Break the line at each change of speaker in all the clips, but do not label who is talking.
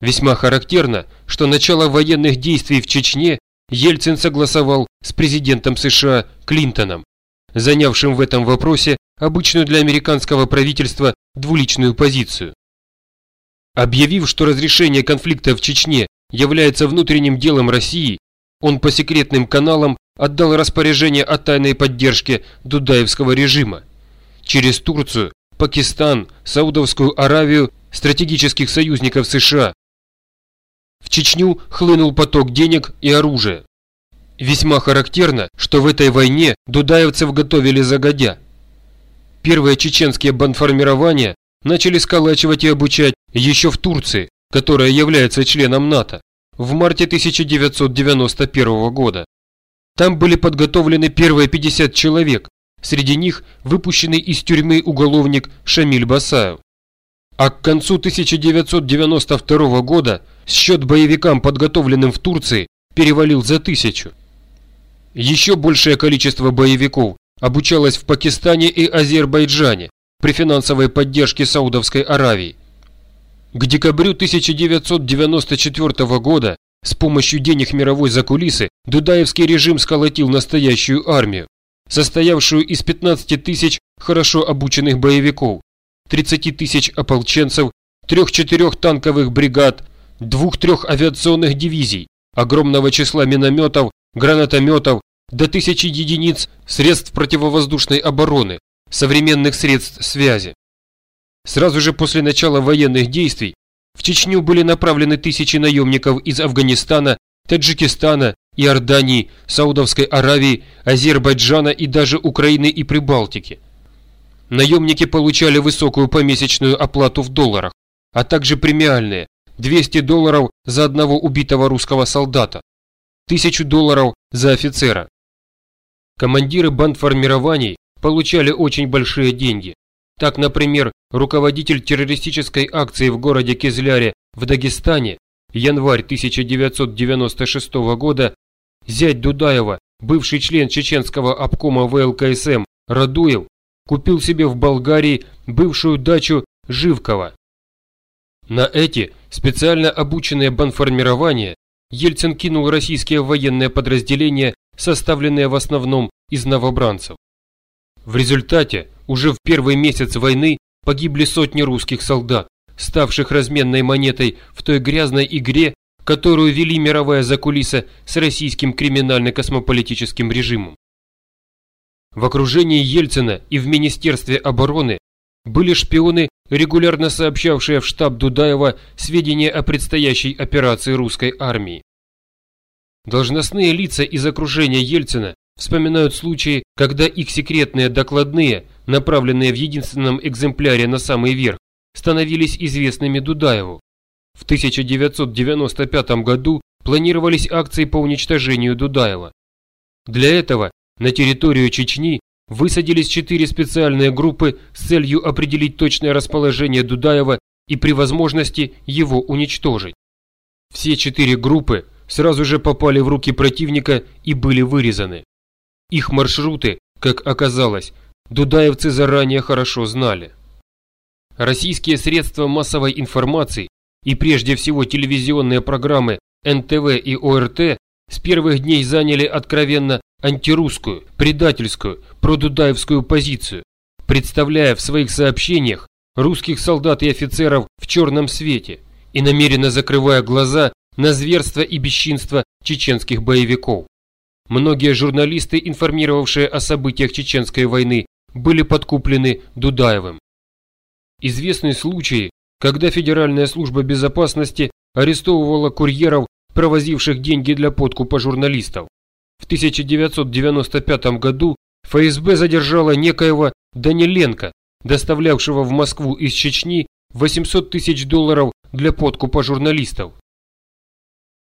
Весьма характерно, что начало военных действий в Чечне Ельцин согласовал с президентом США Клинтоном, занявшим в этом вопросе обычную для американского правительства двуличную позицию. Объявив, что разрешение конфликта в Чечне является внутренним делом России, он по секретным каналам отдал распоряжение о тайной поддержке Дудаевского режима. Через Турцию, Пакистан, Саудовскую Аравию, стратегических союзников США. В Чечню хлынул поток денег и оружия. Весьма характерно, что в этой войне дудаевцев готовили загодя. Первые чеченские бандформирования начали сколачивать и обучать еще в Турции, которая является членом НАТО, в марте 1991 года. Там были подготовлены первые 50 человек, среди них выпущенный из тюрьмы уголовник Шамиль Басаев. А к концу 1992 года счет боевикам, подготовленным в Турции, перевалил за тысячу. Еще большее количество боевиков обучалось в Пакистане и Азербайджане при финансовой поддержке Саудовской Аравии. К декабрю 1994 года с помощью денег мировой закулисы Дудаевский режим сколотил настоящую армию, состоявшую из 15 тысяч хорошо обученных боевиков, 30 тысяч ополченцев, 3-4 танковых бригад, 2-3 авиационных дивизий, огромного числа минометов, гранатометов, до тысячи единиц средств противовоздушной обороны, современных средств связи. Сразу же после начала военных действий в Чечню были направлены тысячи наемников из Афганистана, Таджикистана, Иордании, Саудовской Аравии, Азербайджана и даже Украины и Прибалтики. Наемники получали высокую помесячную оплату в долларах, а также премиальные – 200 долларов за одного убитого русского солдата, 1000 долларов за офицера. Командиры бандформирований получали очень большие деньги. Так, например, руководитель террористической акции в городе Кизляре в Дагестане, январь 1996 года, зять Дудаева, бывший член чеченского обкома ВЛКСМ Радуев, купил себе в Болгарии бывшую дачу Живкова. На эти специально обученные банформирования Ельцин кинул российские военные подразделения составленные в основном из новобранцев. В результате уже в первый месяц войны погибли сотни русских солдат, ставших разменной монетой в той грязной игре, которую вели мировая закулиса с российским криминально-космополитическим режимом. В окружении Ельцина и в Министерстве обороны были шпионы, регулярно сообщавшие в штаб Дудаева сведения о предстоящей операции русской армии. Должностные лица из окружения Ельцина вспоминают случаи, когда их секретные докладные, направленные в единственном экземпляре на самый верх, становились известными Дудаеву. В 1995 году планировались акции по уничтожению Дудаева. Для этого на территорию Чечни высадились четыре специальные группы с целью определить точное расположение Дудаева и при возможности его уничтожить. Все четыре группы сразу же попали в руки противника и были вырезаны. Их маршруты, как оказалось, дудаевцы заранее хорошо знали. Российские средства массовой информации и прежде всего телевизионные программы НТВ и ОРТ с первых дней заняли откровенно антирусскую, предательскую, продудаевскую позицию, представляя в своих сообщениях русских солдат и офицеров в черном свете и намеренно закрывая глаза на зверство и бесчинство чеченских боевиков. Многие журналисты, информировавшие о событиях Чеченской войны, были подкуплены Дудаевым. Известны случаи, когда Федеральная служба безопасности арестовывала курьеров, провозивших деньги для подкупа журналистов. В 1995 году ФСБ задержала некоего Даниленко, доставлявшего в Москву из Чечни 800 тысяч долларов для подкупа журналистов.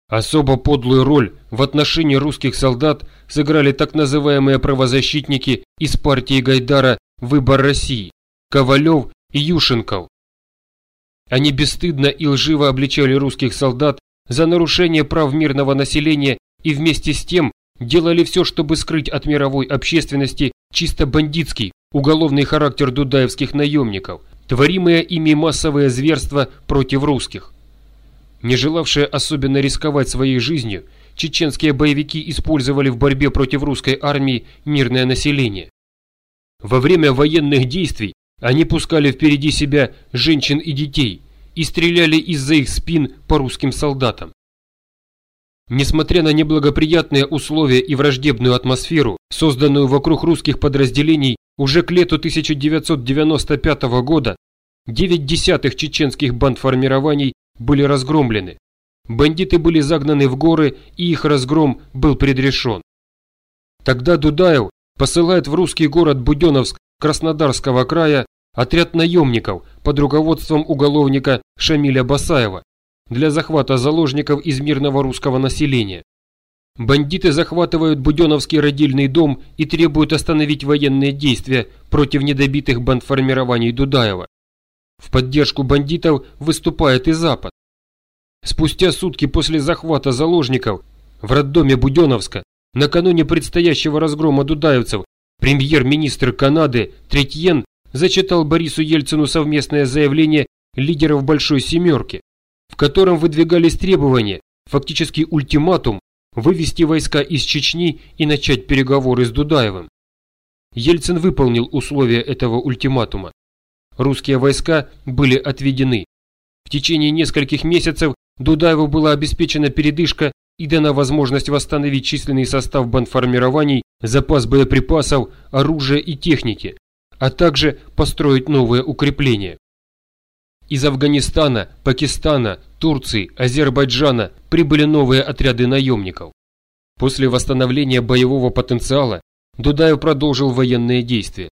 Особо подлую роль в отношении русских солдат сыграли так называемые правозащитники из партии Гайдара «Выбор России» Ковалев и Юшенков. Они бесстыдно и лживо обличали русских солдат за нарушение прав мирного населения и вместе с тем делали все, чтобы скрыть от мировой общественности чисто бандитский, уголовный характер дудаевских наемников, творимые ими массовые зверства против русских. Не желавшие особенно рисковать своей жизнью, чеченские боевики использовали в борьбе против русской армии мирное население. Во время военных действий они пускали впереди себя женщин и детей и стреляли из-за их спин по русским солдатам. Несмотря на неблагоприятные условия и враждебную атмосферу, созданную вокруг русских подразделений уже к лету 1995 года, 9 десятых чеченских бандформирований были разгромлены. Бандиты были загнаны в горы, и их разгром был предрешен. Тогда Дудаев посылает в русский город Буденновск Краснодарского края отряд наемников под руководством уголовника Шамиля Басаева для захвата заложников из мирного русского населения. Бандиты захватывают Буденовский родильный дом и требуют остановить военные действия против недобитых бандформирований Дудаева. В поддержку бандитов выступает и Запад. Спустя сутки после захвата заложников в роддоме Буденовска, накануне предстоящего разгрома дудаевцев, премьер-министр Канады Третьен зачитал Борису Ельцину совместное заявление лидеров Большой Семерки, в котором выдвигались требования, фактически ультиматум, вывести войска из Чечни и начать переговоры с Дудаевым. Ельцин выполнил условия этого ультиматума. Русские войска были отведены. В течение нескольких месяцев Дудаеву была обеспечена передышка и дана возможность восстановить численный состав бандформирований, запас боеприпасов, оружия и техники, а также построить новые укрепления. Из Афганистана, Пакистана, Турции, Азербайджана прибыли новые отряды наемников. После восстановления боевого потенциала Дудаев продолжил военные действия.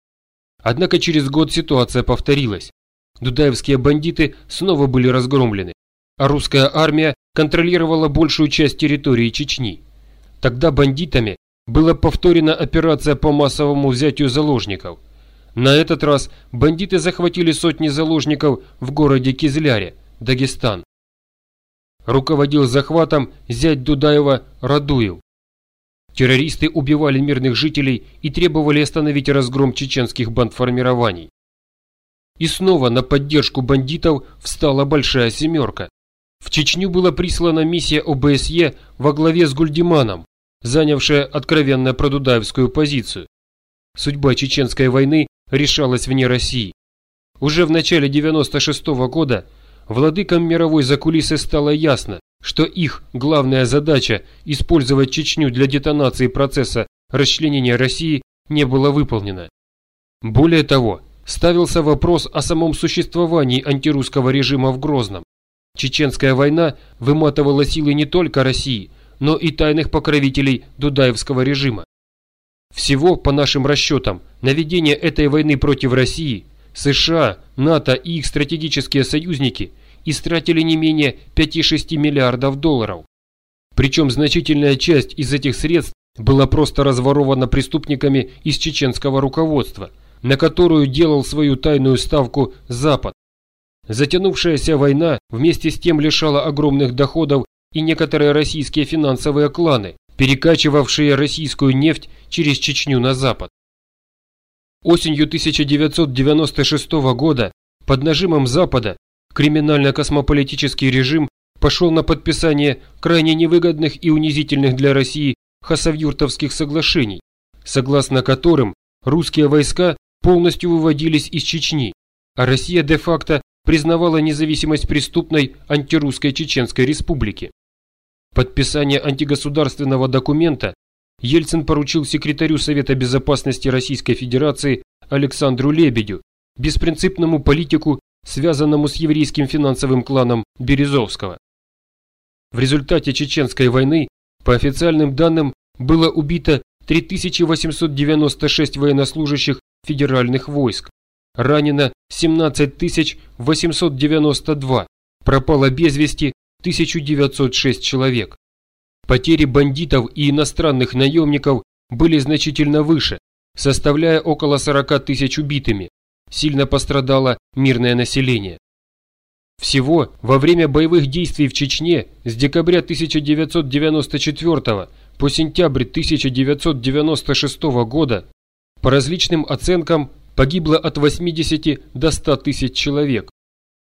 Однако через год ситуация повторилась. Дудаевские бандиты снова были разгромлены, а русская армия контролировала большую часть территории Чечни. Тогда бандитами была повторена операция по массовому взятию заложников – на этот раз бандиты захватили сотни заложников в городе Кизляре, Дагестан. Руководил захватом зять Дудаева Радуев. Террористы убивали мирных жителей и требовали остановить разгром чеченских бандформирований. И снова на поддержку бандитов встала Большая Семерка. В Чечню была прислана миссия ОБСЕ во главе с Гульдиманом, занявшая откровенно продудаевскую позицию. Судьба Чеченской войны решалась вне России. Уже в начале 96 -го года владыкам мировой закулисы стало ясно, что их главная задача использовать Чечню для детонации процесса расчленения России не была выполнена. Более того, ставился вопрос о самом существовании антирусского режима в Грозном. Чеченская война выматывала силы не только России, но и тайных покровителей Дудаевского режима. Всего, по нашим расчетам, на ведение этой войны против России США, НАТО и их стратегические союзники истратили не менее 5-6 миллиардов долларов. Причем значительная часть из этих средств была просто разворована преступниками из чеченского руководства, на которую делал свою тайную ставку Запад. Затянувшаяся война вместе с тем лишала огромных доходов и некоторые российские финансовые кланы, перекачивавшие российскую нефть через Чечню на запад. Осенью 1996 года под нажимом Запада криминально-космополитический режим пошел на подписание крайне невыгодных и унизительных для России хасавюртовских соглашений, согласно которым русские войска полностью выводились из Чечни, а Россия де-факто признавала независимость преступной антирусской Чеченской республики. Подписание антигосударственного документа Ельцин поручил секретарю Совета Безопасности Российской Федерации Александру Лебедю, беспринципному политику, связанному с еврейским финансовым кланом Березовского. В результате Чеченской войны, по официальным данным, было убито 3896 военнослужащих федеральных войск, ранено 17 892, пропало без вести 1906 человек. Потери бандитов и иностранных наемников были значительно выше, составляя около 40 тысяч убитыми. Сильно пострадало мирное население. Всего во время боевых действий в Чечне с декабря 1994 по сентябрь 1996 года по различным оценкам погибло от 80 до 100 тысяч человек.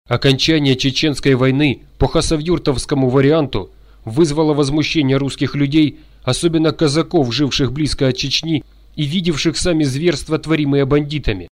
Окончание Чеченской войны по хасавюртовскому варианту вызвало возмущение русских людей, особенно казаков, живших близко от Чечни и видевших сами зверства, творимые бандитами.